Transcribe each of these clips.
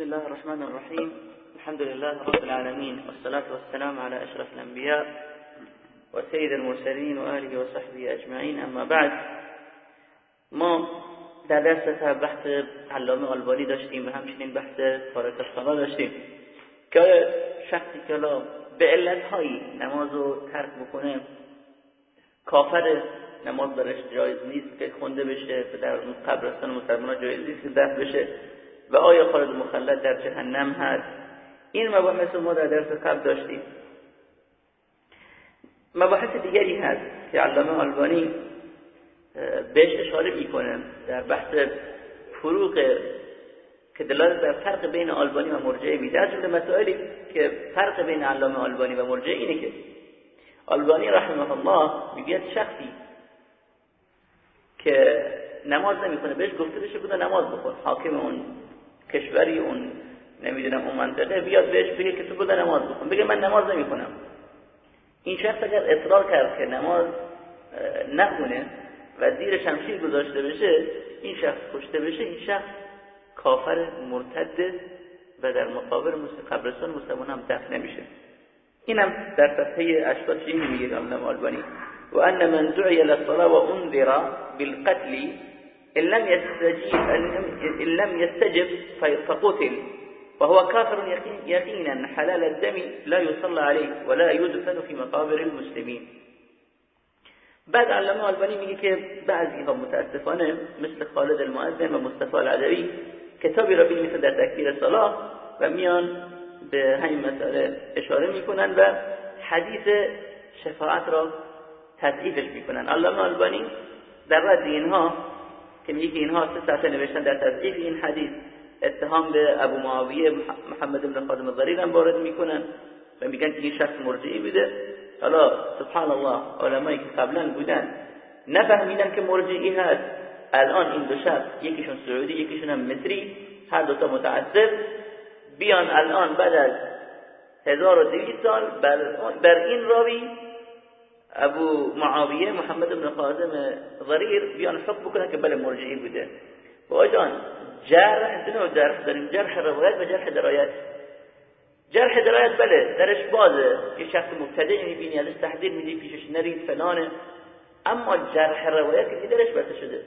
بسم الله الرحمن الرحيم الحمد لله رب العالمين والصلاة والسلام على أشرف الأنبياء وسيد المرسلين وآله وصحبه أجمعين أما بعد ما در بحث علامه آلبانی داشتیم و همچنین بحث تارک الصلاة داشتیم که شخصی که به علت هایی نماز رو ترک بکنه کافر نماز برش جایز نیست که خونده بشه و در قبرستان مسلمان جایز نیست که دفن بشه و آیا خالد مخلد در جهنم هست؟ این مباحث ما در درس قبل داشتیم. مباحث دیگری هست که علامه آلبانی بهش اشاره می‌کنه در بحث فروق که دلالت بر فرق بین آلبانی و مرجعه میده. از جمله مسائلی که فرق بین علامه آلبانی و مرجعه اینه که آلبانی رحمه الله میگه شخصی که نماز نمی‌کنه بهش گفته بشه بوده نماز بخون حاکم اون کشوری اون نمی‌دونم اون منطقه بیاد بهش بگه که تو بوده نماز بخون. بگه من نماز نمی‌کنم این شخص اگر اصرار کرد که نماز نخونه و زیر شمشیر گذاشته بشه این شخص کشته بشه این شخص کافر مرتد و در مقابل قبرستان مسلمان هم دفن نمیشه. اینم در صفحه 80 چی میگه امام البانی و ان من دعی للصلاه و انذر بالقتل إن لم يستجيب إن لم يستجب فقتل. وهو كافر يقينا حلال الدم لا يصلى عليه ولا يدفن في مقابر المسلمين. بعد علامه آلبانی میگه که بعضی ها متاسفانه مثل خالد المؤذن و مصطفی العدوی کتابی را بنویسن در تکفیر صلاح و میان به همین مسئله اشاره میکنن و حدیث شفاعت را تضعیفش میکنن. علامه آلبانی در رد اینها که میگه اینها سه صفحه نوشتن در تضعیف این حدیث. اتهام به ابو معاویه محمد بن خادم الضریر هم وارد می‌کنن و میگن که این شخص مرجعی بوده. حالا سبحان الله علمایی که قبلا بودن نفهمیدن که مرجعی هست. الان این دو شخص یکیشون سعودی یکیشون هم مصری هر دو تا متعصب. بیان الان بعد از 1200 سال بر, بر این راوی ابو معاویه محمد بن خازم ضریر بیان حکم بکنن که بله مرجعی بوده و آجان جرح دنو جرح داریم جرح روایت و جرح درایت جرح درایت بله درش بازه که شخص مبتدع می‌بینی ازش تحذیر میدی پیشش نرید فلانه اما جرح روایت که درش بسته شده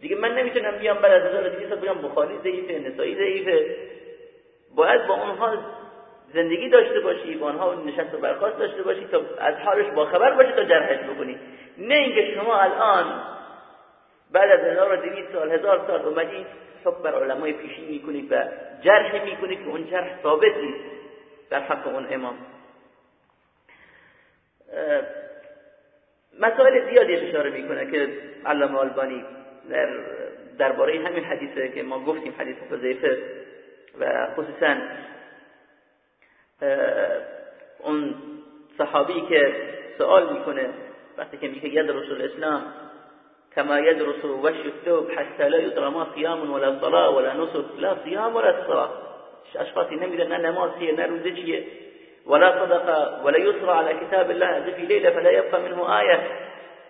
دیگه من نمی‌تونم بیام بعد از 1200 بیام بخاری ضعیفه نسایی ضعیفه باید با اونها زندگی داشته باشی با اونها نشست و برخاست داشته باشی تا از حالش با خبر باشی تا جرحش بکنی. نه اینکه شما الان بعد از 1200 سال هزار سال اومدی حکم بر علمای پیشین می‌کنید و جرح می‌کنید که اون جرح ثابت نیست در حق اون امام. مسائل زیادی اشاره می‌کنه که علامه آلبانی در درباره همین حدیثه که ما گفتیم حدیث حذیفه و خصوصا اون صحابی که سوال میکنه وقتی که میگه ید رسول اسلام كما يدرس وش الثوب حتى لا يدرى ما صيام ولا صلاة ولا نسك لا صيام ولا صلاة. اشخاصی نمیدن نه نماز نه روزه چیه. ولا صدقة ولا يسرى على كتاب الله في ليلة فلا يبقى منه آية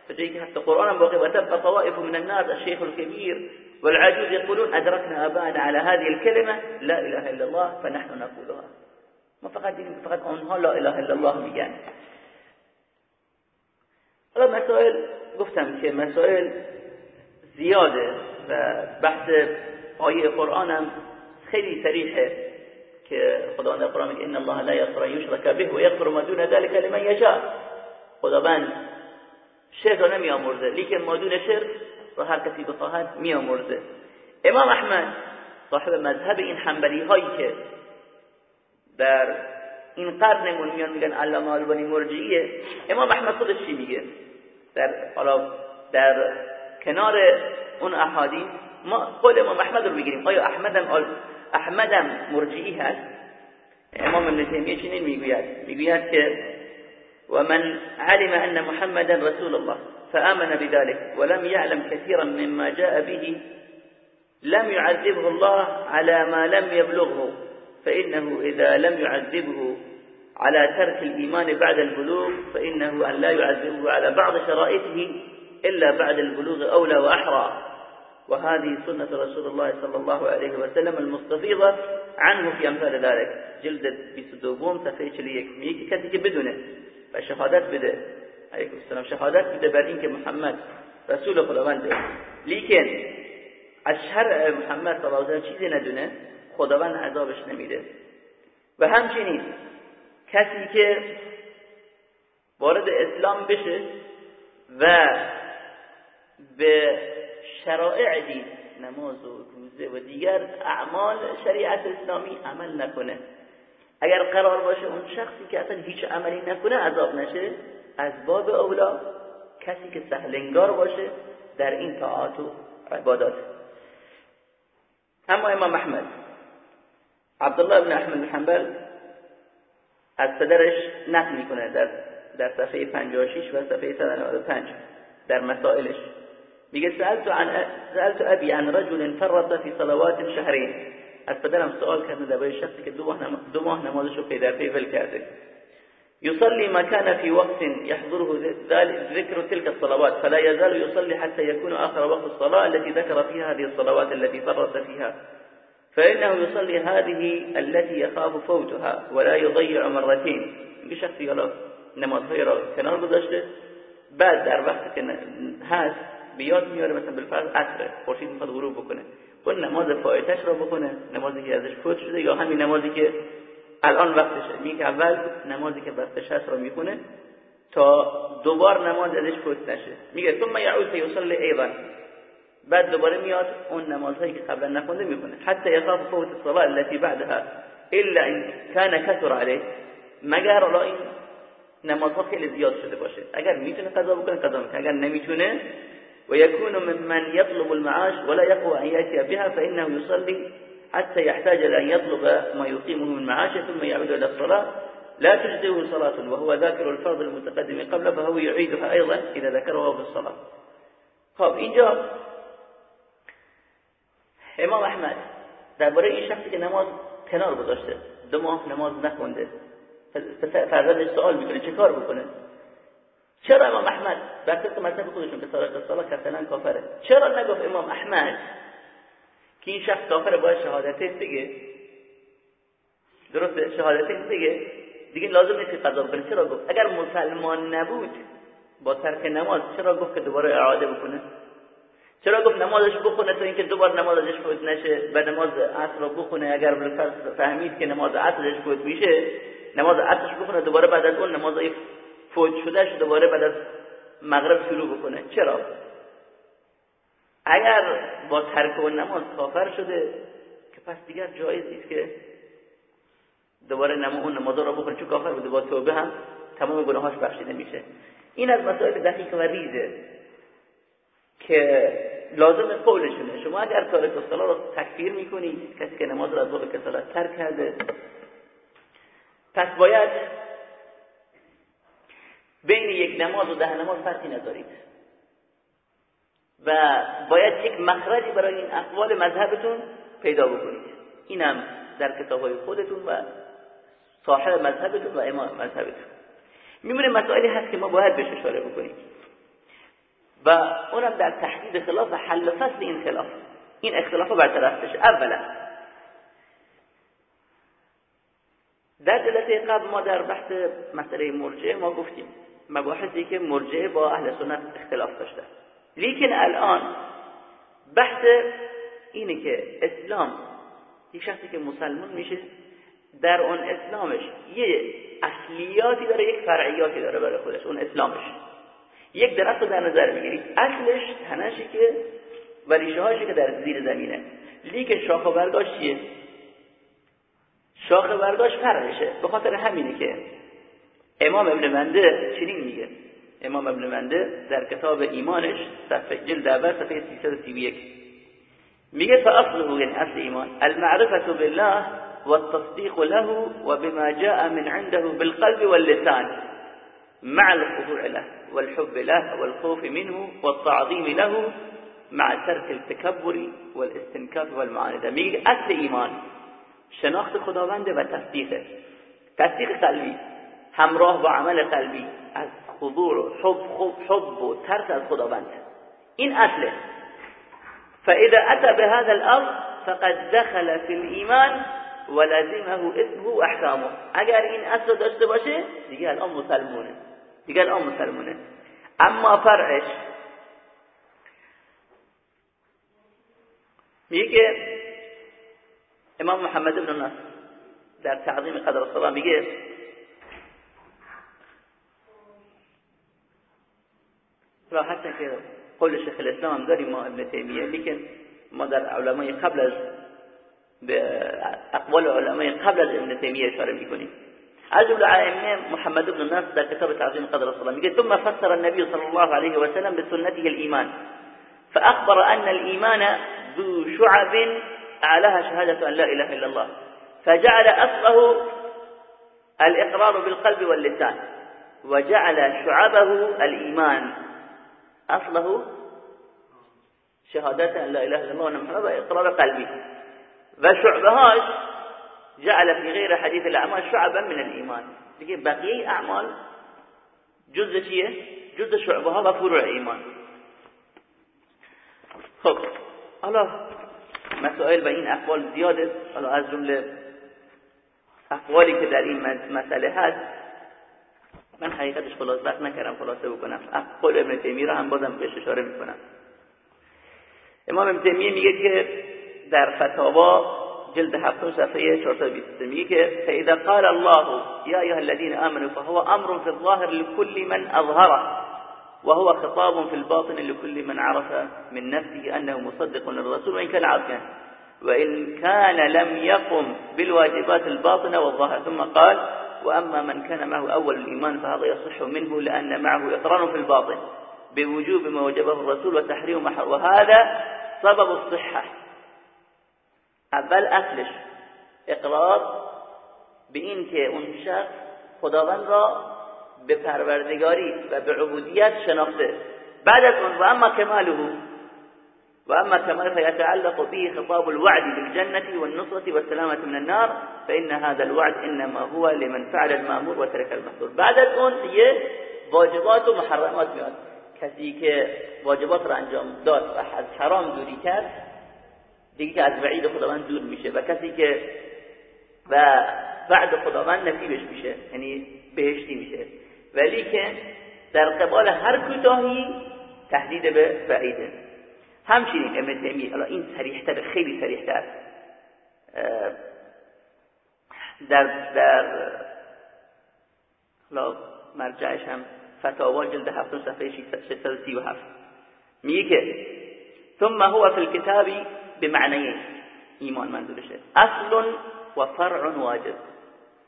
فجيك حتى قرآن باقي وتبقى طوائف من الناس الشيخ الكبير والعجوز يقولون أدركنا آباءنا على هذه الكلمة لا إله إلا الله فنحن نقولها. ما فقط دين فقط آنها لا إله إلا الله میگن. حالا مسائل گفتم که مسائل زیاده و بحث آیه قرآن هم خیلی صریحه که خدا در قرآن میگه ان الله لا یغفر یشرک به و یغفر ما دون ذلك لمن یشاء. خداوند شرک را نمیآمرزه لیکن ما دون شرک هر کسی بخواهد میآمرزه. امام احمد صاحب مذهب این حنبلی هایی که در این قرنمون میان میگن علامه آلبانی مرجعیه. امام احمد خودش چی میگه؟ در حالا در کنار اون احادیث ما قول امام احمد رو بگیریم آیا احمدم آل احمدم مرجعی هست؟ امام ابن چنین می‌گوید می‌گوید که ومن علم ان محمدا رسول الله فآمن بذلك ولم يعلم كثيرا مما جاء به لم يعذبه الله على ما لم يبلغه. فإنه إذا لم يعذبه على ترك الإيمان بعد البلوغ فإنه أن لا يعذبه على بعض شرائطه إلا بعد البلوغ أولى وأحرى. وهذه سنة رسول الله صلى الله عليه وسلم المستفيضة عنه في أمثال ذلك. جلد 22 صفحه 41 میگه کسی که بدونه. و شهادت بده. علیکم السلام. شهادت بده بر اینکه محمد. رسول خداونده لیکن از شرع محمد صلی الله علیه و چیزی ندونه خداوند عذابش نمیده. و همچنین کسی که وارد اسلام بشه و به شرائع دین نماز و روزه و دیگر اعمال شریعت اسلامی عمل نکنه. اگر قرار باشه اون شخصی که اصلا هیچ عملی نکنه عذاب نشه از باب اولا کسی که سهلنگار باشه در این طاعات و عبادات. اما امام احمد عبدالله بن أحمد حنبل از پدرش نقل میکنه در در صفحه 56 و صفحه 195 در مسائلش. میگه سألت عن سألت أبي عن رجل فرط في صلوات شهرين از پدرم سوال کردن درباره شخصی که دو ماه دو ماه نمازش رو پی در پی ول کرده. يصلي ما كان في وقت يحضره ذكر تلك الصلوات فلا يزال يصلي حتى يكون آخر وقت الصلاة التي ذكر فيها هذه الصلوات التي فرط فيها فإنه يصلي هذه التي يخاف فوتها ولا يضيع مرتين. بشخصی حالا نمازهای را کنار گذاشته. بعد در وقت که هست بیاد میاره مثلا بالفرض عصر خورشید می‌خواد غروب بکنه. اون نماز فایتش را بکنه نمازی که ازش فوت شده یا همین نمازی که الان وقتشه. میگه اول نمازی که وقتش هست را می‌کنه تا دوبار نماز ازش فوت نشه. میگه ثم یعود فیصلی ایضا. بعد دوباره میاد اون نمازهایی که قبلا نخونده میکنه حتی یخاف فوت الصلاة التي بعدها الا ان كان كثر عليه. مگر الا این نمازها خیلی زیاد شده باشه. اگر میتونه قضا بکنه قضا میکنه. اگر نمیتونه ويكون ممن يطلب المعاش ولا يقوى أن يأتي بها فإنه يصلي حتى يحتاج إلى أن يطلب ما يقيمه من معاشه ثم يعود إلى الصلاة. لا تجزئه صلاة وهو ذاكر الفرض المتقدم قبل فهو يعيدها أيضا إذا ذكره في الصلاة. خب اینجا امام احمد درباره این شخصی که نماز کنار گذاشته دو ماه نماز نخونده فرزندش سوال می‌کنه چه کار بکنه؟ چرا امام احمد بر طبق مذهب خودشون که سارق الصلاه کفتنن کافره؟ چرا نگفت امام احمد که این شخص کافره؟ باید شهادتین بگه. درسته؟ شهادتین بگه. دیگه لازم نیست قضا بکنه. چرا گفت؟ اگر مسلمان نبود با ترک نماز چرا گفت که دوباره اعاده بکنه؟ چرا گفت نمازش بخونه؟ تا اینکه دوباره نماز ازش فوت نشه به نماز عصر رو بخونه اگر فهمید که نماز عصرش فوت میشه نماز عصرش بخونه دوباره بعد از اون نماز فوت شدهش دوباره بعد از مغرب شروع بکنه. چرا؟ اگر با ترک و نماز کافر شده که پس دیگر جایز نیست که دوباره نماز اون نماز رو بخونه چون کافر بوده با توبه هم تمام گناهاش بخشیده میشه این از مسائل دقیق و ریزه. که لازم قولشونه. شما اگر تارک الصلاه رو تکفیر می‌کنید کسی که نماز رو از باب کسالت ترک کرده. پس باید بین یک نماز و ده نماز فرقی ندارید. و باید یک مخرجی برای این اقوال مذهبتون پیدا بکنید. اینم در کتاب های خودتون و صاحب مذهبتون و امام مذهبتون. میمونه مسائلی هست که ما باید بهش اشاره بکنیم. و اونم در تحدید خلاف و حل فصل این خلاف. این اختلاف برطرف بشه. اولا در جلسه قبل ما در بحث مسئله مرجعه ما گفتیم مباحثی که مرجعه با اهل سنت اختلاف داشته لیکن الان بحث اینه که اسلام یک شخصی که مسلمان میشه در اون اسلامش یه اصلیاتی داره یک فرعیاتی داره برای خودش اون اسلامش. یک درخت رو در نظر می‌گیرید اصلش تنشی که و ریشه که در زیر زمینه. لیکن شاخ و برگاش چیه؟ شاخ و برگاش فرقشه. به خاطر همینه که امام ابن منده چنین میگه. امام ابن منده در کتاب ایمانش صفحه جلد اول صفحه 331 میگه فاصله یعنی اصل ایمان المعرفة بالله والتصديق له وبما جاء من عنده بالقلب واللسان مع الخضوع له. والحب له والخوف منه والتعظيم له مع ترك التكبر والاستنكاف والمعاندة میگه اصل ایمان. شناخت خداونده و تصدیقه تصدیق قلبی. همراه با عمل قلبی. از خضوع و حب, حب, حب و ترس از خداوند. این اصله. فإذا أتى بهذا الأمر فقد دخل في الإيمان ولازمه اسمه و احکامه اگر این اصل داشته باشه دیگه الان مسلمونه. دیگه الان مسلمونه اما فرعش میگه امام محمد بن نصر در تعظیم قدر الصلاة میگه راحت که قول شیخ الاسلام هم داریم ما ابن تیمیه لیکن ما در علمای قبل از به اقوال علمای قبل از ابن تیمیه اشاره می‌کنیم. عجب على إمام محمد بن الناس ده كتاب تعظيم قدر الصلاة. يقول ثم فسر النبي صلى الله عليه وسلم بسنته الإيمان. فأخبر أن الإيمان ذو شعب أعلاها شهادة أن لا إله إلا الله. فجعل أصله الإقرار بالقلب واللسان. وجعل شعبه الإيمان. أصله شهادة أن لا إله إلا الله وأن محمد إقرار قلبي فشعبهاش جعل في غير حديث الأعمال شعبا من الإيمان. دیگه بقیه اعمال جزء چیه؟ جزء شعبه ها و فروع ایمان خب حالا مسائل و این اقوال زیاده. حالا از جمله اقوالی که در این مسئله هست. من حقیقتش خلاص وقت نکردم خلاصه بکنم. اقوال ابن تیمی را هم بازم بهش اشاره می‌کنم. امام ابن تیمیه میگه که در فتاوا جلد هفتم صفحه 423 میگه که فإذا قال الله يا أيها الذين آمنوا فهو أمر في الظاهر لكل من أظهره وهو خطاب في الباطن لكل من عرف من نفسه أنه مصدق للرسول وإن كان عاصيا وإن كان لم يقم بالواجبات الباطنة والظاهره ثم قال وأما من كان معه أول الإيمان فهذا يصح منه لأن معه اقرار في الباطن بوجوب ما وجبه الرسول وتحريم وهذا سبب الصحة. اول اصلش اقرار به این که اون شخص خداوند را به پروردگاری و به عبودیت شناخته. بعد از اون و اما کماله و اما كمال فيتعلق به خطاب الوعد بالجنة والنصرة والسلامة من النار فإن هذا الوعد إنما هو لمن فعل المأمور وترك المحظور. بعد از اون دیگه واجبات و محرمات میاد. کسی که واجبات را انجام داد و از حرام دوری کرد دیگه از وعید خداوند دور میشه و کسی که و بعد خداوند نصیبش میشه یعنی بهشتی میشه. ولی که در قبال هر کوتاهی تهدید به وعیده. همچنین ابن تیمیه حالا این صریحتر خیلی صریحتر. در در حالا مرجعش هم فتاوا جلد هفتم صفحه 637 میگه که ثم هو في الكتاب بمعنيين ایمان منظورشه أصل و فرع واجب.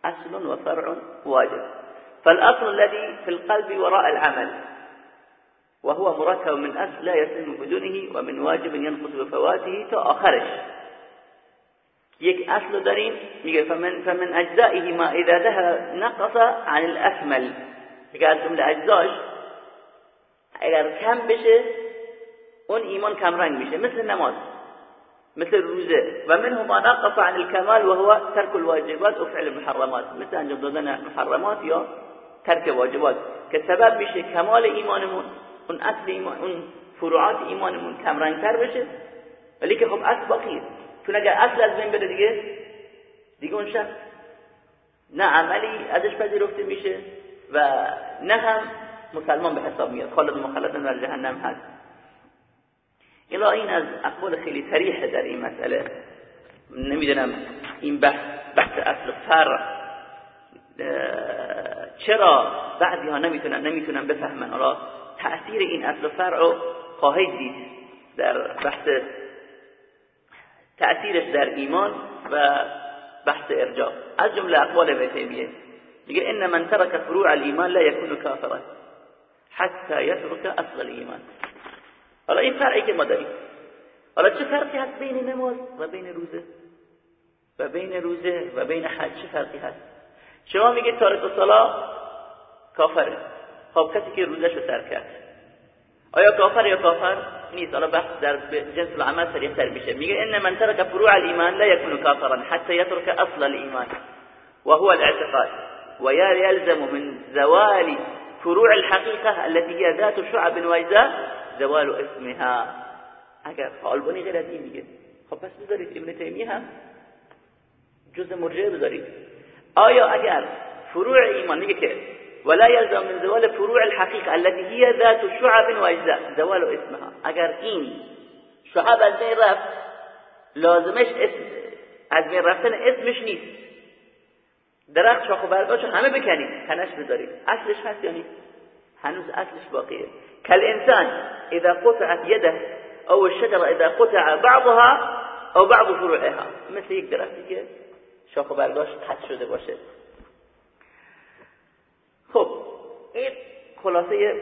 أصل و فرع واجب. فالأصل الذي في القلب وراء العمل وهو مركب من أصل لا يسلم بدونه ومن واجب ينقص بفواته تا آخرش یک أصل داریم میگه فمن, فمن أجزائه ما إذا ذهب نقص عن الأكمل. که از جملة اجزاش اگر کم بشه أون ایمان کم رنگ میشه مثل نماز مثل روزه و منه ما نقص عن الكمال وهو ترك الواجبات و فعل المحرمات. مثل انجام دادن محرمات یا ترک واجبات. که سبب میشه کمال ایمانمون اون اصل ایمان اون فروعات ایمانمون کم رنگ تر بشه. ولی که خب اصل باقیه چون اگر اصل از بین بره دیگه دیگه اون شخص نه عملی ازش پذیرفته میشه و نه هم مسلمان به حساب میاد. خالد مخلدن در جهنم هست. الا این از اقوال خیلی صریح در این مسئله. نمی‌دونم این بحث بحث اصل فرع چرا بعضی ها نمی‌تونن نمی‌تونن بفهمن. حالا تأثیر این اصل فرع رو خواهید دید در بحث تأثیرش در ایمان و بحث ارجاع. از جمله اقوال ابن میگه ان من ترك فروع الايمان لا يكون كافرا حتى يترك اصل الايمان حالا این فرقی که ما داریم. حالا چه فرقی هست بین نماز و بین روزه؟ و بین روزه و بین حج چه فرقی هست؟ شما میگه تارک الصلاه کافره. خب کسی که روزش رو ترک کرد. آیا کافر یا کافر؟ نیست. حالا بحث در جنس العمل سریع تر میشه. میگه ان من ترك فروع الايمان لا يكون كافرا حتى يترك اصل الايمان وهو الاعتقاد. ويلزم من زوال فروع الحقيقة التي هي ذات شعب وأجزاء زوال اسمها. اگر آلبانی غیر از این میگه خب پس بذارید ابن تیمیه هم جز مرجعه بذارید. آیا اگر فروع ایمان میگه که ولا يلزم من زوال فروع الحقيقه التي هي ذات شعب واجزاء زوال اسمها. اگر این شعب از بین رفت لازمش اسم از بین رفتن اسمش نیست. درخت شاخ و برگاشو همه بکنید. تنش بذارید. اصلش هست یا نیست؟ هنوز اصلش باقیه. کل انسان اذا قطعت يده او الشجره اذا قطع بعضها او بعض فروعها مثل یک درختی که شاخ و برگاش شده باشه. خب این خلاصه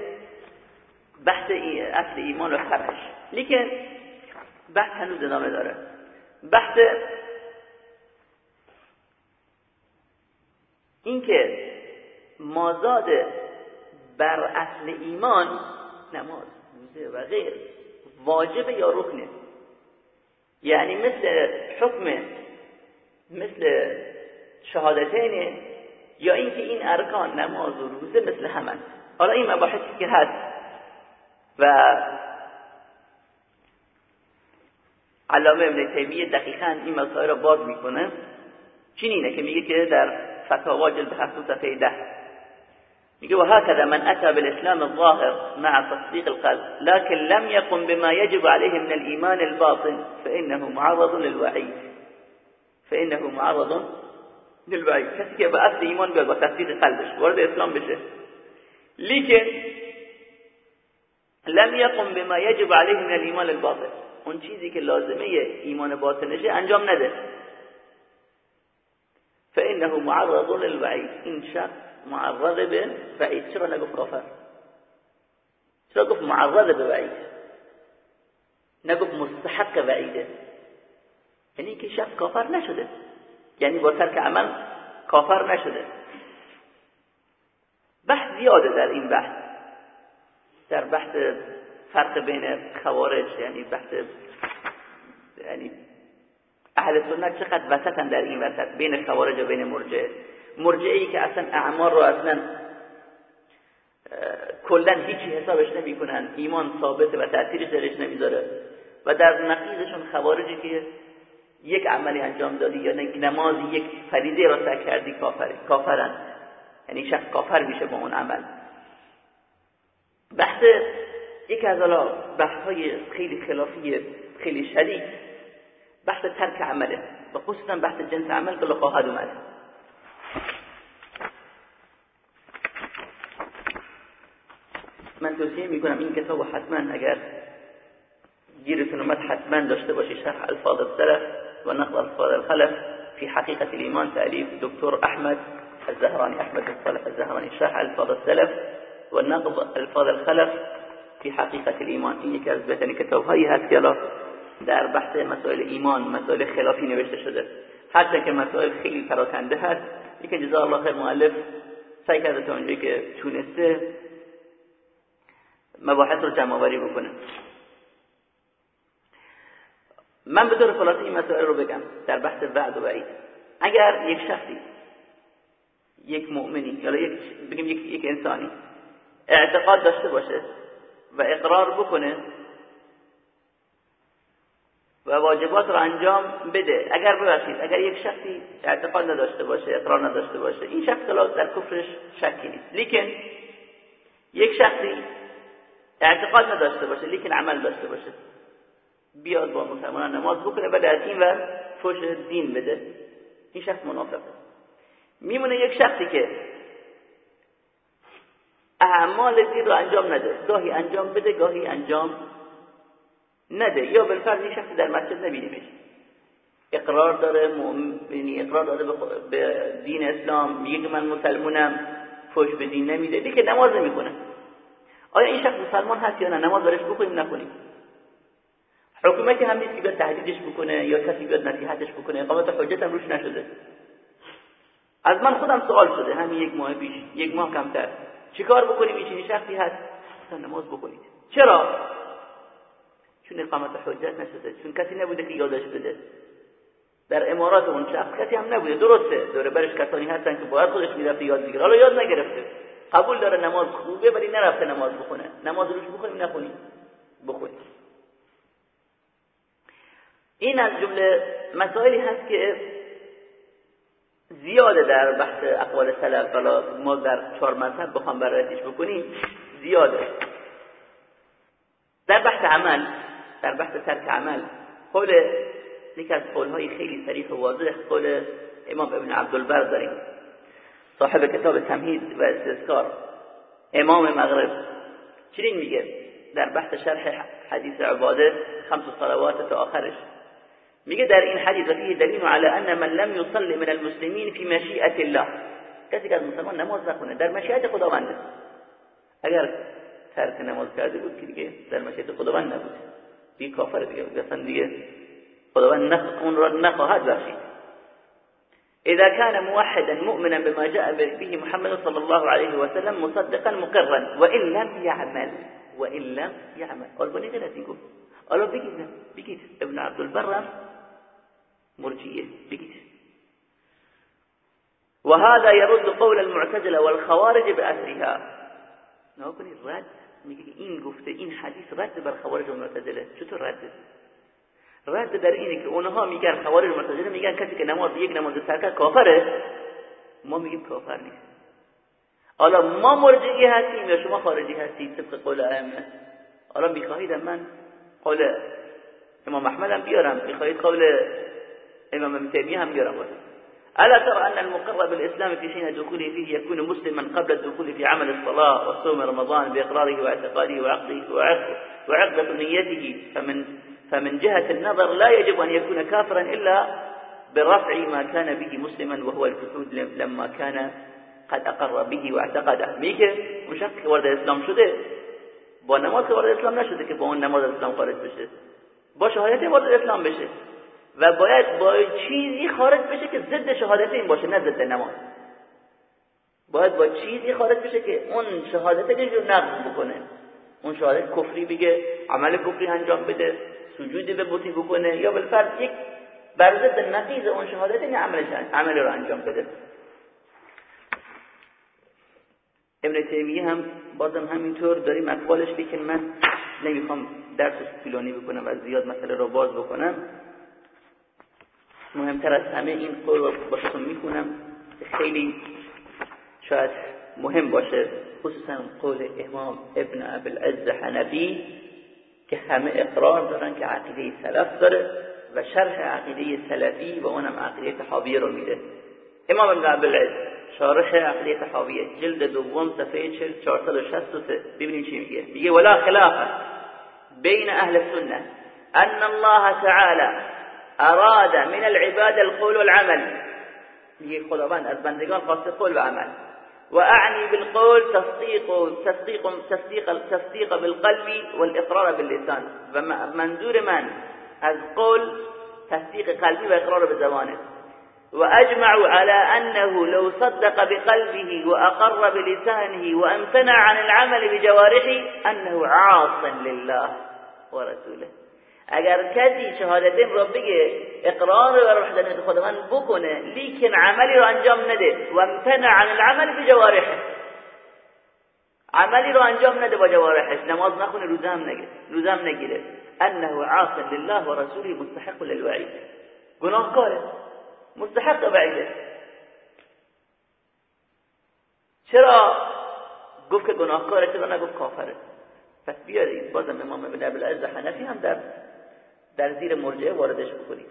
بحث اصل ایمان و فرقش لیکن بحث هنوز ادامه داره. بحث اینکه مازاد بر اصل ایمان نماز روزه و غیر. واجب یا رکنه یعنی مثل حکم مثل شهادتینه یا اینکه این ارکان نماز و روزه مثل همین. حالا این مباحثی که هست. و علامه ابن تیمیه دقیقا این مسائل را باز می‌کنه. چین اینه که میگه که در فتاوا جلد 7 صفحه 10 يقول وهكذا من أتى بالإسلام الظاهر مع تصديق القلب لكن لم يقم بما يجب عليه من الإيمان الباطن فإنه معرض للوعيد فإنه معرض للوعيد کسی که به اصل ایمان بیاد با تصدیق قلبش وارد اسلام بشه. لیکن لم يقم بما يجب عليه من الإيمان الباطن. اون چیزی که لازمه ایمان باطنشه انجام نده. فإنه معرض للوعيد ان شخص معرض به وعید چرا نگفت کافر؟ چرا گفت معرض به وعید نگفت مستحق وعیده یعنی که شخص کافر نشده. یعنی با ترک عمل کافر نشده. بحث زیاده در این بحث. در بحث فرق بین خوارج یعنی بحث یعنی اهل سنت چقدر وسطن در این وسط بین خوارج و بین مرجعه مرجعه ای که اصلا اعمار رو اصلا کلا هیچی حسابش نمی‌کنن. ایمان ثابته و تأثیرش درش نمی‌ذاره. و در نقیضشون خوارجی که یک عملی انجام دادی یا نمازی یک فریضه را سر کردی کافر کافرن. یعنی شخص کافر میشه با اون عمل. بحث یک از حالا بحث های خیلی خلافی خیلی شدید بحث ترک عمله. و خصوصا بحث جنس عمل که خواهد اومد. من توصیه می‌کنم این کتاب حتما اگر گیرتون اومد حتما داشته باشی شرح الفاظ السلف و نقل الفاظ الخلف في حقيقة الإيمان تأليف دكتور أحمد الزهراني أحمد الصالح الزهراني شرح الفاظ السلف والنقض الفاظ الخلف في حقيقة الإيمان این یکی از بهترین کتاب هایی هست که در بحث مسائل ایمان مسائل خلافی نوشته شده. هرچند که مسائل خیلی پراکنده هست یکی جزا الله خیر مؤلف سعی کرده تا اونجایی که تونسته مباحث رو جمع آوری بکنه. من به طور خلاصه این مسائل رو بگم در بحث وعد و وعید. اگر یک شخصی یک مؤمنی یا یک بگیم یک, یک انسانی اعتقاد داشته باشه و اقرار بکنه و واجبات رو انجام بده. اگر ببخشید اگر یک شخصی اعتقاد نداشته باشه اقرار نداشته باشه این شخص در کفرش شکی نیست. لیکن یک شخصی اعتقاد نداشته باشه لیکن عمل داشته باشه بیاد با مسلمانان نماز بکنه ولی از این ور فوش دین بده. این شخص منافقه. میمونه یک شخصی که اعمال دین رو انجام نده. گاهی انجام بده گاهی انجام نده. یا بالفرض این شخصی در مسجد نبینیمش. اقرار داره مؤمنی اقرار داره به دین اسلام. میگه من مسلمونم. فوش به دین نمیده. دیگه نماز نمی‌کنه. آیا این شخص مسلمان هست یا نه؟ نماز برش بکنیم نکنیم حکومتی هم نیست که بیاد تهدیدش بکنه یا کسی بیاد نصیحتش بکنه. اقامت حجت هم روش نشده. از من خودم سوال شده. همین یک ماه پیش. یک ماه کمتر. چیکار بکنیم؟ این شخصی هست. نماز بکنید. چرا؟ چون اقامت حجت نشده چون کسی نبوده که یادش بده. در امارات اون شخص کسی هم نبوده درسته. دوره برش کسانی هستن که باید خودش می‌رفته یاد بگیره. حالا یاد نگرفته. قبول داره نماز خوبه ولی نرفته نماز بخونه. نماز روش بخونیم نخونیم بخونیم این از جمله مسائلی هست که زیاده در بحث اقوال سلف. حالا ما در چهار مذهب بخوام بررسیش بکنیم. زیاده. در بحث عمل در بحث ترک عمل. قول یکی از قولهای خیلی صریح و واضح قول امام ابن عبدالبر داریم. صاحب کتاب تمهید و استذکار امام مغرب چنین میگه در بحث شرح حدیث عباده خمس صلوات تا آخرش. میگه در این حدیث فیه دلیل على ان من لم يصلي من المسلمین فی مشیئت الله. کسی که از مسلمان نماز نخونه در مشیئت خداونده. اگر ترک نماز کرده بود که دیگه در مشیئت خداوند نبود. دیگه کافر دیگه أصلا دیگه خداوند نخ... اون را نخواهد بخشید إذا كان موحدا مؤمنا بما جاء به محمد صلى الله عليه وسلم مصدقا مقرا وإن لم يعمل وإن لم يعمل. الباني غير هتيجوا قالوا بيجي بيجي. ابن عبد البر مرجئه بيجي. وهذا يرد قول المعتزلة والخوارج بأثرها نکنید رد میگه این گفته این حدیث رد بر خوارج و معتزله. چطور رد؟ رد در اینه که اونها میگن خوارج و معتزله میگن کسی که نماز یک نماز ترک کافره. ما میگیم کافر نیست. حالا ما مرجعی هستیم یا شما خارجی هستید؟ طبق قول ائمه. حالا می‌خواهید من قول امام احمد هم بیارم. می‌خواهید قول امام تیمیه هم بیارم. ألا ترى أن المقر بالإسلام في حين دخوله فيه يكون مسلما قبل الدخول في عمل الصلاة وصوم رمضان بإقراره واعتقاده وعقده وعقدة نيته فمن فمن جهة النظر لا يجب أن يكون كافرا إلا برفع ما كان به مسلما وهو الجحود لما كان قد أقر به واعتقده میگه اون شخص که وارد اسلام شده؟ با نماز که وارد اسلام نشده که با اون نماز اسلام خارج بشه. با شهادت وارد اسلام بشه. و باید با چیزی خارج بشه که ضد شهادت این باشه نه ضد نماز. باید با چیزی خارج بشه که اون شهادت رو نقض بکنه. اون شهادت کفری بگه عمل کفری انجام بده سجودی به بوتی بکنه یا بالفرض یک بر ضد نقیض اون شهادت این عملش عمل رو انجام بده. ابن تیمیه هم بازم همینطور داریم اقوالش لیکن من نمی‌خوام درس طولانی بکنم و زیاد مسئله رو باز بکنم. مهمتر از همه این قول رو باشتون می‌کنم خیلی شاید مهم باشه خصوصا قول امام ابن عبدالعز حنفی که همه اقرار دارن که عقیده سلف داره و شرح عقیده سلفی و اونم عقیده تحاویه رو میده. امام ابن عبدالعز شارح عقیده تحاویه جلد دوم صفحه 463 ببینید چی میگه. میگه ولا خلاف بین اهل السنه ان الله تعالى أراد من العباد القول والعمل. میگه خداوند از بندگان قول و عمل. و اعنی بالقول تصدیق تصدیق تصدیق تصدیق بالقلب والإقرار باللسان. و منظور من؟ از قول تصدیق قلبی و وأجمعوا على أنه لو صدق بقلبه وأقر بلسانه وأمتنع عن العمل بجوارحه أنه عاص لله ورسوله. اگر کسی شهادتین را بگه اقرار بر وحدانیت خداوند بکنه لیکن عملی رو انجام نده و امتنع عن العمل بجوارحه عملی رو انجام نده با جوارحش. نماز نخونه روزه هم نگیره روزه هم نگیره. انه عاص لله و رسوله مستحق للوعید. گناهکاره. مستحق وعیده. چرا گفت که گناهکاره چرا نگفت کافره؟ پس بیارید بازم امام ابن عبدالعز حنفی هم در در زیر مرجعه واردش بکنید.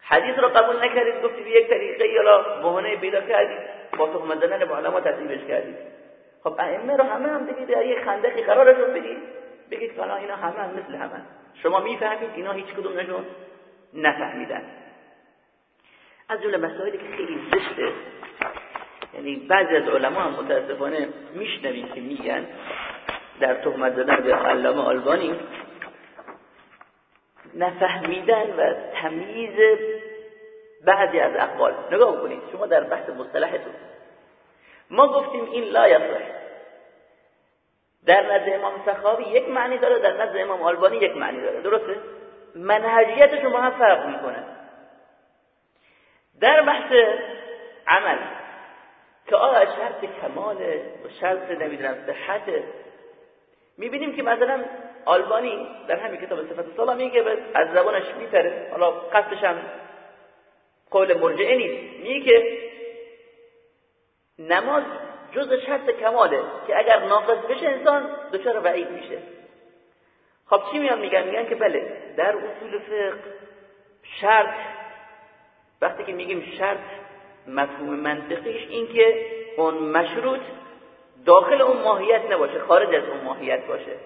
حدیث رو قبول نکردید گفتید یک طریقه یا بهانه پیدا کردید با تهمت زدن به علما تصویبش کردید. خب ائمه رو همه هم دیگه در یک خندقی قرارشون بدید بگید که اینا همه هم مثل همه. شما می‌فهمید اینا هیچ کدوم نشون نفهمیدن. از جمله مسائلی که خیلی زشته یعنی بعضی از علما هم متاسفانه میشنوید که میگن در تهمت زدن به علامه آلبانی نفهمیدن و تمیز بعضی از اقوال. نگاه کنید شما در بحث مصطلحتون. ما گفتیم این لا یصح در نزد امام سخاوی یک معنی داره در نزد امام آلبانی یک معنی داره. درسته؟ منهجیتشون با هم فرق می‌کنه. در بحث عمل که آیا شرط کمال و شرط نمی‌دونم صحت می‌بینیم که مثلا آلبانی در همین کتاب صفت صلاح میگه از زبانش میپره حالا قصدش هم قول مرجعه نیست. میگه نماز جز شرط کماله که اگر ناقص بشه انسان دچار وعید میشه. خب چی میان میگن؟ میگن که بله در اصول فقه شرط وقتی که میگیم شرط مفهوم منطقیش این که اون مشروط داخل اون ماهیت نباشه خارج از اون ماهیت باشه.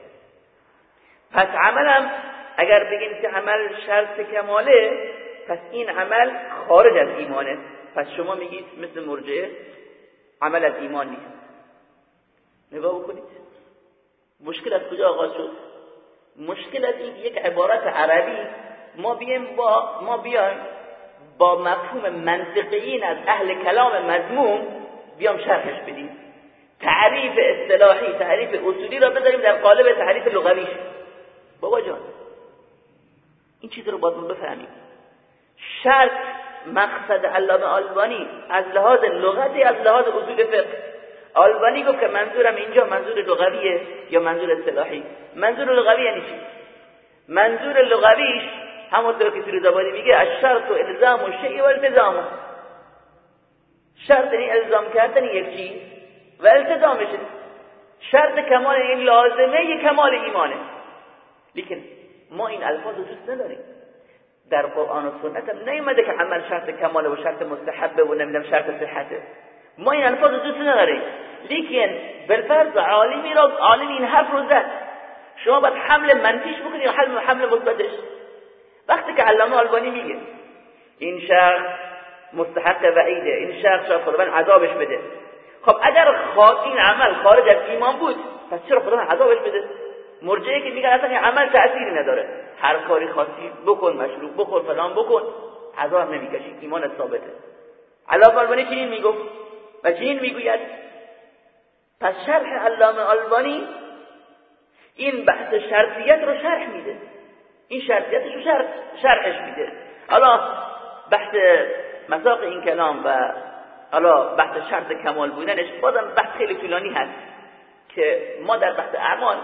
پس عملم اگر بگیم که عمل شرط کماله پس این عمل خارج از ایمانه. پس شما میگید مثل مرجعه عمل از ایمان نیست. نگاه بکنید مشکل از کجا آغاز شد؟ مشکل از این یک عبارت عربی ما بیایم با ما بیایم با مفهوم منطقیین از اهل کلام مضموم بیام شرحش بدیم. تعریف اصطلاحی تعریف اصولی را بذاریم در قالب تعریف لغویش بابا جان این چیز رو باید بفهمیم. شرط مقصد علامه آلبانی از لحاظ لغتی از لحاظ اصول فقه. آلبانی گفت که منظورم اینجا منظور لغویه یا منظور اصطلاحی؟ منظور لغوی یعنی چی؟ منظور لغویش همونطور که فیروزآبادی میگه از شرط و الزام و شیء و التزام شرط یعنی الزام کردن یک چیز و التزامش شرط کمال این یعنی لازمه کمال ایمانه. لیکن ما این الفاظ رو دوست نداریم. در قرآن و سنت هم نیومده که عمل شرط کماله و شرط مستحبه و نمیدونم شرط صحته. ما این الفاظ رو دوست نداریم. لیکن بالفرض عالمی را عالم این حرف رو زد. شما باید حمل منفیش بکنی یا حمل حمل مثبتش وقتی که علامه آلبانی میگه این شخص مستحق وعیده این شخص شاید خداوند عذابش بده. خب اگر این عمل خارج از ایمان بود پس چرا خداوند عذابش بده؟ مرجعه که میگن اصلا عمل تأثیری نداره. هر کاری خاصی بکن مشروب بخور فلان بکن. عذاب نمی‌کشی ایمان ثابته. علامه آلبانی چنین می‌گفت و چنین می‌گوید پس شرح علامه آلبانی این بحث شرطیت رو شرح میده. این شرطیتش رو شرح شرحش میده. حالا بحث مساق این کلام و حالا بحث شرط کمال بودنش بازم بحث خیلی طولانی هست که ما در بحث اعمال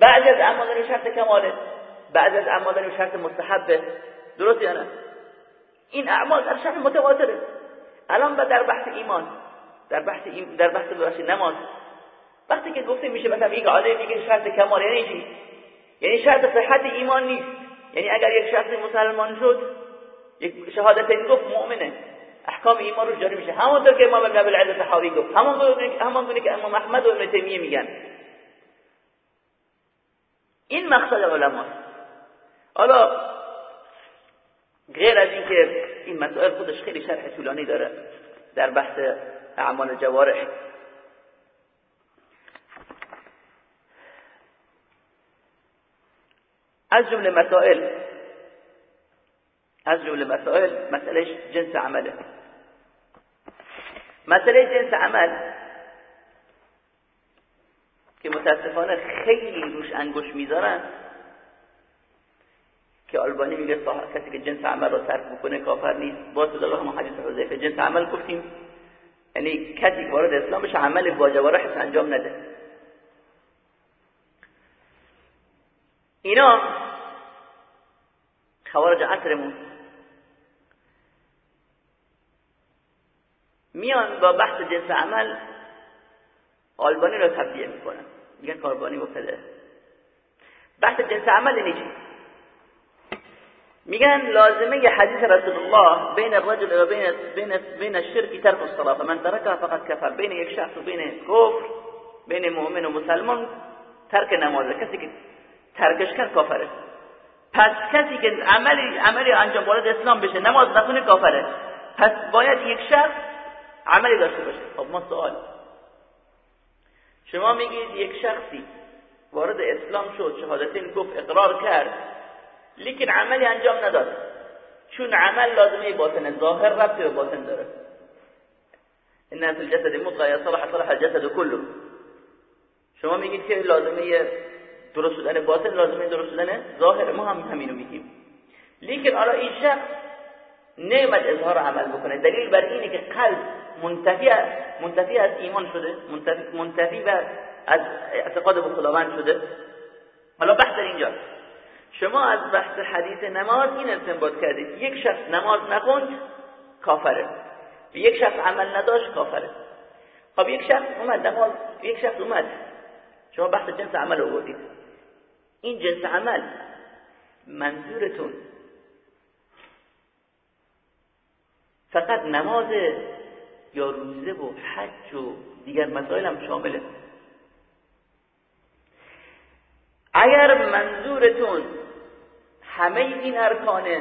بعضی از اعمال شرط کماله بعضی از اعمال شرط مستحبه. درست یا نه؟ این اعمال در شرط متواتره. الان در بحث ایمان در بحث در بحث بحث نماز وقتی که گفته میشه مثلا یک عالم میگه شرط کمال یعنی چی؟ یعنی شرط صحت ایمان نیست. یعنی اگر یک شخص مسلمان شد یک شهادت گفت مؤمنه. احکام ایمان رو جاری میشه. همونطور که امام ابن العز صحابی گفت. همون که امام احمد و ابن تیمیه میگن. این مقصد علما. حالا غیر از اینکه این مسائل خودش خیلی شرح طولانی داره در بحث اعمال جوارح. از جمله مسائل از جمله مسائل مسئله جنس عمله. مسئله جنس عمل که متاسفانه خیلی روش انگوش می‌ذارن که آلبانی میگه کسی که جنس عمل رو ترک بکنه کافر نیست. با الله ما حدیث حذیفه جنس عمل گفتیم. یعنی کسی وارد اسلام بشه عمل جوارحش انجام نده. اینا خوارج عصرمون میان با بحث جنس عمل آلبانی رو تبدیه می‌کنن. میگن کاربانی مبتدعه بحث جنس عمل نیچی میگن لازمه حدیث رسول الله بین الرجل و بین بین بین الشرك ترك الصلاه فمن تركها فقد كفر بین یک شخص و بین کفر بین مؤمن و مسلمان ترک نماز کسی که ترکش کرد کافره. پس کسی که عملی عملی انجام وارد اسلام بشه نماز نخونه کافره. پس باید یک شخص عملی داشته باشه. خب ما سوال. شما میگید یک شخصی وارد اسلام شد شهادتین گفت اقرار کرد لیکن عملی انجام نداد. چون عمل لازمه باطن ظاهر ربط به باطن داره. ان فی الجسد مضغه صلح صلح الجسد كله شما میگید که لازمه درست شدن باطن لازمه درست شدن ظاهر. ما هم همینو میگیم. لیکن حالا این شخص نعمت اظهار عمل بکنه. دلیل بر اینه که قلب منتفی منتفی از ایمان شده. منتفی, منتفی از اعتقاد به خداوند شده. حالا بحث اینجا. شما از بحث حدیث نماز این استنباط کردید. یک شخص نماز نخوند کافره. یک شخص عمل نداشت کافره. خب یک شخص اومد نماز یک شخص اومد. شما بحث جنس عمل آوردید. این جنس عمل منظورتون فقط نماز یا روزه و حج و دیگر مسائل هم شامله. اگر منظورتون همه این ارکانه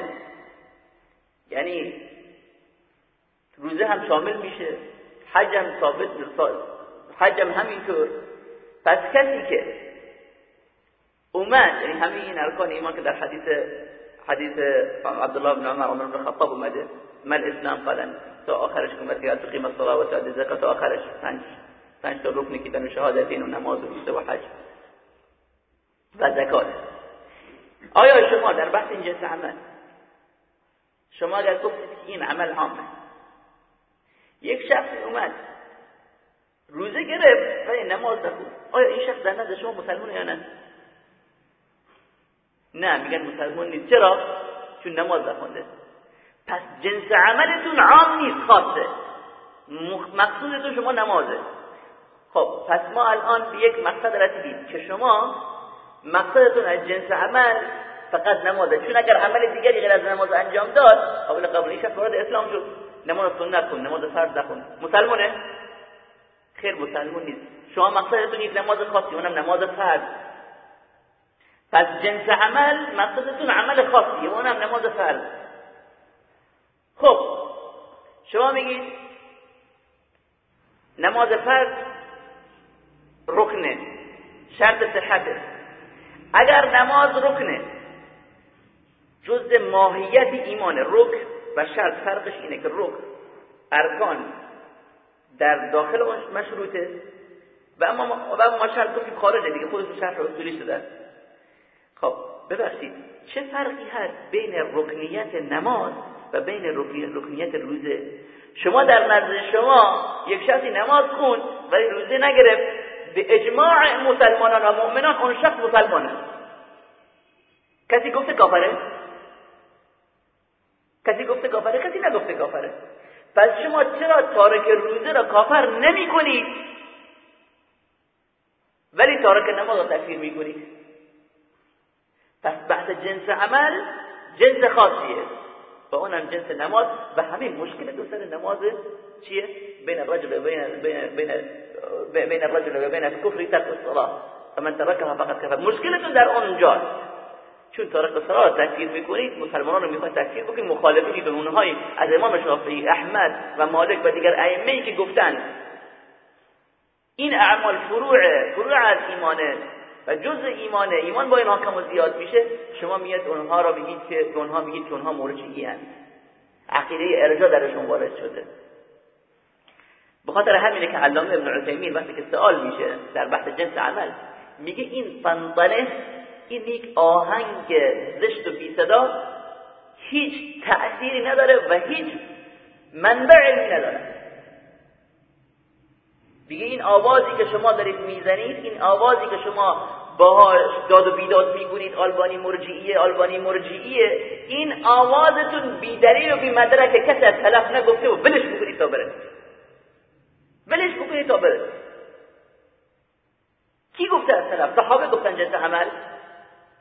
یعنی روزه هم شامل میشه حج هم ثابت حج هم همینطور پس کسی که اومد یعنی همه این ارکان ایمان که در حدیث حدیث عبدالله بن عمر عمر بن خطاب اومده من اسلام قالن تا آخرش که که تقیم الصلاه و تعد زکات تا آخرش. پنج پنج تا رکنی که در شهادتین و نماز و و حج و زکات. آیا شما در بحث این جنس عمل شما اگر گفتید که این عمل عامه یک شخص اومد روزه گرفت و نماز نخوند آیا این شخص در نزد شما مسلمونه یا نه؟ نه میگن مسلمان نیست. چرا؟ چون نماز نخونده. پس جنس عملتون عام نیست خاصه. مقصودتون شما نمازه. خب پس ما الان به یک مقصد رسیدیم که شما مقصدتون از جنس عمل فقط نمازه. چون اگر عمل دیگری غیر از نماز انجام داد قبل قبل این وارد اسلام شد. نماز سنت کن نماز فرض نکن مسلمونه؟ خیر مسلمون نیست. شما مقصدتون یک نماز خاصی اونم نماز فرض. پس جنس عمل مقصدتون عمل خاصی اونم نماز فرض. خب شما میگید نماز فرض رکنه شرط صحته اگر نماز رکنه جز ماهیت ایمان رکن و شرط فرقش اینه که رکن ارکان در داخل مشروطه و اما ما شرط که خارجه دیگه خودش شرط اصولی شده. خب ببخشید چه فرقی هست بین رکنیت نماز و بین رکنیت روزه. شما در نزد شما یک شخصی نماز خون ولی روزه نگرفت. به اجماع مسلمانان و مؤمنان اون شخص مسلمانه کسی گفته کافره؟ کسی گفته کافره؟ کسی نگفته کافره. پس شما چرا تارک روزه را کافر نمی کنید؟ ولی تارک نماز را تکفیر می کنید. پس بحث جنس عمل جنس خاصیه. و اونم جنس نماز و همین مشکل دو سر نماز چیه؟ بین الرجل و بین بین بین بین الرجل و بین الكفر ترک الصلاه فمن ترکها فقط کفر. مشکلتون در اونجا چون تارک الصلاه تکفیر می‌کنید مسلمانان رو می‌خواید تکفیر بکنید مخالفین اونهایی از امام شافعی احمد و مالک و دیگر ائمه که گفتن. این اعمال فروع فروع از ایمانه. و جز ایمانه ایمان با اینها کم و زیاد میشه شما میاد اونها را بگید که اونها میگید که اونها مرجعی هستند عقیده ارجا درشون وارد شده. به خاطر همینه که علامه ابن عثیمین وقتی که سوال میشه در بحث جنس عمل میگه این فنطنه این یک آهنگ زشت و بی صدا هیچ تأثیری نداره و هیچ منبع علمی نداره. دیگه این آوازی که شما دارید می‌زنید این آوازی که شما باهاش داد و بیداد میگونید آلبانی مرجعیه آلبانی مرجعیه این آوازتون بیدلیل و بی مدرک کسی از تلف نگفته و بلش بکنید تا بره. بلش بکنید تا بره. کی گفته از تلف؟ صحابه گفتن جنس عمل.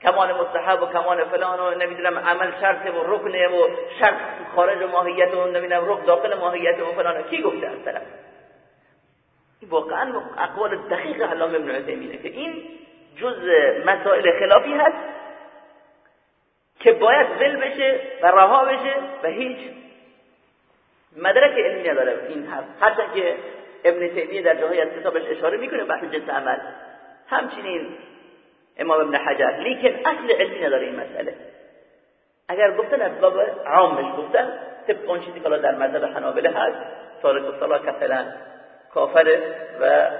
کمال مستحب و کمال فلان و نمی‌دونم عمل شرط و رکنه و شرط خارج و ماهیت و نمی‌دونم رکن داخل ماهیت و فلان. کی گفته از طرف واقعا اقوال دقیق علامه ابن عثیمینه که این جز مسائل خلافی هست که باید ول بشه و رها بشه و هیچ مدرک علمی نداره. این هم هرچند که ابن تیمیه در جاهای از کتابش اشاره می‌کنه بحث جنس عمل. همچنین امام ابن حجر لیکن اصل علمی نداره این مسئله. اگر گفتن از باب عامش گفتن طبق اون چیزی که در مذهب حنابله هست تارک الصلاه کفلا. کافره و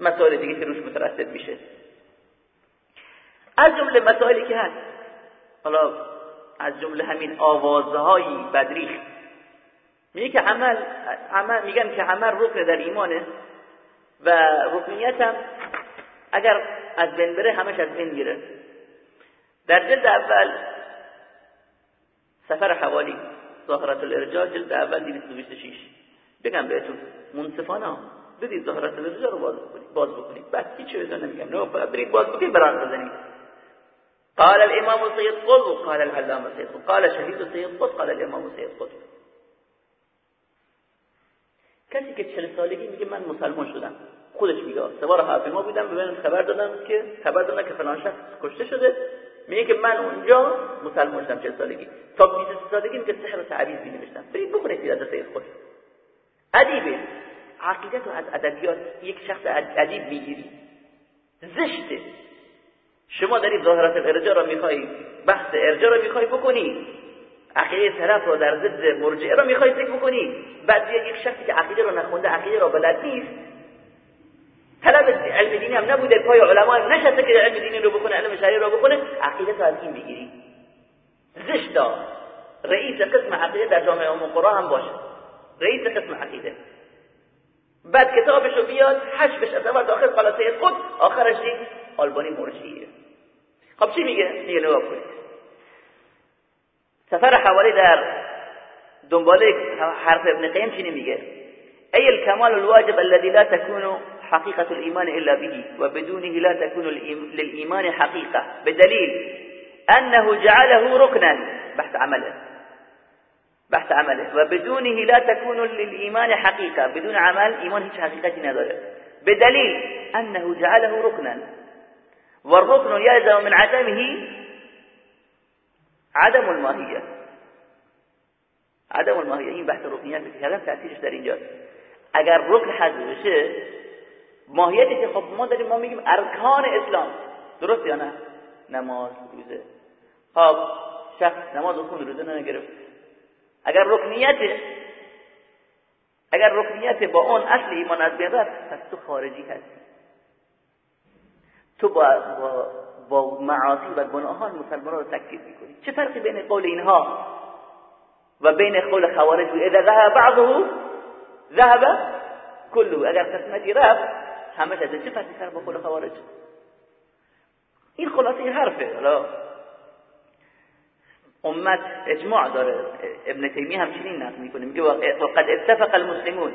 مسائل دیگه که روش مترتب میشه. از جمله مسائلی که هست. حالا از جمله همین آوازهایی بدریخ میگه که عمل, عمل میگن که عمل رکن در ایمانه و رکنیت هم اگر از بین بره همش از بین میره. در جلد اول سفر حوالی ظاهرت الارجاع جلد اول 226 بگم بهتون. منصفانه بدید ظاهرت الارجاع رو باز بکنید باز بکنید. بعد هیچ چیزی نمیگم. نه برید باز بکنید بران بزنید. قال الامام سید قطب قال العلامه سید قطب. قال شهید سید قطب قال الامام سید قطب. کسی که چل سالگی میگه من مسلمان شدم. خودش میگه سوار هواپیما بودم به من خبر دادم که خبر دادن که فلان شخص کشته شده. میگه که من اونجا مسلمان شدم چه سالگی. تا 23 سالگی میگه سحر و تعویذ می نوشتم برید بخونید سیرت سید خود ادیبه عقیدت از ادبیات یک شخص ادیب می‌گیری. زشته شما دارید ظاهرات الارجاء را می‌خوای بحث ارجاء را می‌خوای بکنی. عقیده طرف رو در ضد مرجعه را می‌خوای فکر بکنی. بعد یک شخصی که عقیده رو نخونده عقیده را بلد نیست. طلب علم دینی هم نبوده پای علما هم نشسته که علم دینی رو بکنه علم شرعی رو بکنه. عقیده تو از این بگیری زشتا رئیس قسم عقیده در جامعه ام هم باشه. رئیس قسم عقیده بعد کتابش رو بیاد حشبش از اول داخل سید خود آخرش یک آلبانی مرجعیه خب چی میگه؟ میگه نگاه کنید سفر حوالی در. دنباله حرف ابن قیم چی میگه ای الكمال الواجب الذي لا تكون حقيقة الإيمان إلا به وبدونه لا تكون للإيمان حقيقة. بدليل أنه جعله ركنا بحث عمله. بحث عمله. وبدونه لا تكون للإيمان حقيقة. بدون عمل هيش حقيقة نداره. بدليل أنه جعله ركنا والركن يلزم من عدمه عدم الماهیه. عدم الماهیه. این بحث رکنیت که کردن تاثیرش در اینجاست اگر رکن حذف بشه ماهیتی که خب ما داریم ما میگیم ارکان اسلام. درست یا نه؟ نماز روزه. خب شخص نماز و خون روزه نگرفت. اگر رکنیت اگر رکنیت با اون اصل ایمان از بین رفت پس تو خارجی هستی. تو با, با, با معاصی و گناهان مسلمان رو تکفیر می‌کنی. چه فرقی بین قول اینها و بین قول خوارج و اذا ذهب بعضه؟ ذهب كله اگر قسمتی رفت همه چه فرقی سر با قول خوارج؟ این خلاصه حرفه. حالا امت اجماع داره. ابن تیمیه همچنین نقل میکنه. میگه وقد اتفق المسلمون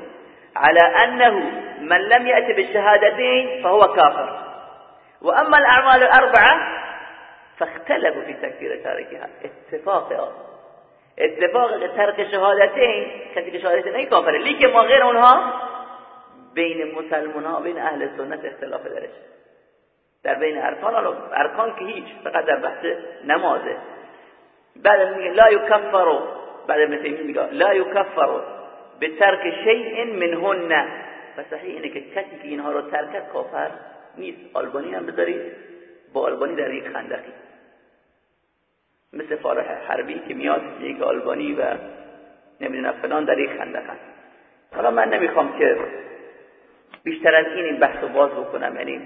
على انه من لم يأتي بالشهادتين فهو كافر وأما الأعمال الأربعة فاختلفوا في تكفير تاركها اتفاق اتفاق ترک شهادتين کسی که شهادتین این کافره. لیکن ما غیر اونها بین مسلمان ها بین أهل سنت اختلاف درش. در بین ارکان ارکان که هیچ فقط در بحث نمازه بعد میگه لا یکفر بعد مثل میگه لا یکفر به ترک شیء منهن. و صحیح اینه که کسی که اینها رو ترک کافر نیست. آلبانی هم بذارید با آلبانی در یک خندقی. مثل فارح حربی که میاد یک آلبانی و نمی‌دونم فلان در یک خندق هست. حالا من نمی‌خوام که بیشتر از این این بحث باز بکنم یعنی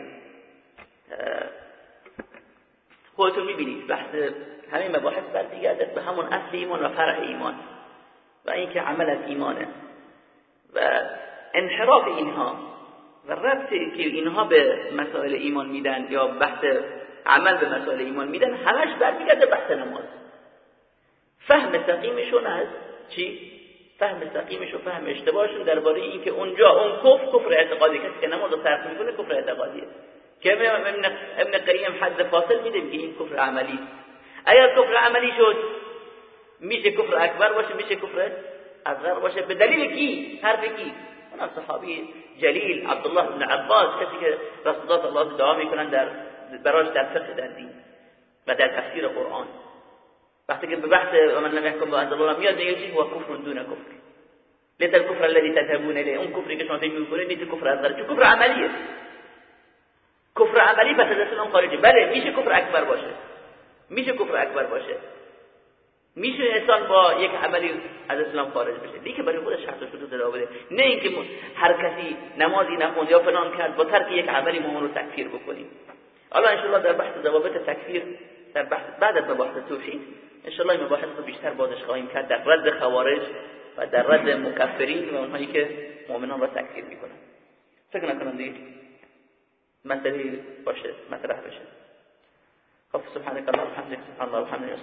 خودتون می‌بینید بحث همین مباحث برمیگردد به همون اصل ایمان و فرع ایمان و اینکه عمل از ایمانه. و انحراف اینها و ربطی که اینها به مسائل ایمان میدن یا بحث عمل به مسائل ایمان میدن همش برمیگرده بحث نماز. فهم سقیمشون از چی؟ فهم سقیمش و فهم اشتباهشون درباره اینکه اونجا اون کفر کفر اعتقادی کسی که نماز رو ترک می‌کنه کفر اعتقادیه. که ابن ابن قیم حد فاصل میده که این کفر عملی اگر کفر عملی شد؟ میشه کفر اکبر باشه میشه کفر أصغر؟ باشه به دلیل کی حرف کی اون صحابی جلیل عبدالله بن عباس کسی که رسول الله صلی الله دعا میکنن در براش در فقه در دین و در تفسیر قرآن. وقتی که به بحث من لم يحكم بأنزل الله میاد میگه چی؟ هو کفر دون کفر. لیس الكفر الذي تذهبون الیه. اون کفری که شما فکر میکنید نیست کفر اصغر. چون کفر عملیه. کفر عملی پس از اسلام خارجی بله میشه کفر اکبر باشه. میشه کفر اکبر باشه. میشه انسان با یک عملی از اسلام خارج بشه. دیگه برای خودش شرط شروط در بده نه اینکه هر کسی نمازی نخوند یا فلان کرد با ترک یک عملی ما رو تکفیر بکنیم حالا ان در بحث ضوابط تکفیر در بحث بعد از مباحث توحید ان این مباحث رو بیشتر بازش خواهیم کرد در رد خوارج و در رد مکفرین و اونهایی که مؤمنان را تکفیر می‌کنن. فکر نکنم دیگه. مسئله باشه مطرح بشه. خب سبحانك اللهم وبحمدك سبحان الله وبحمده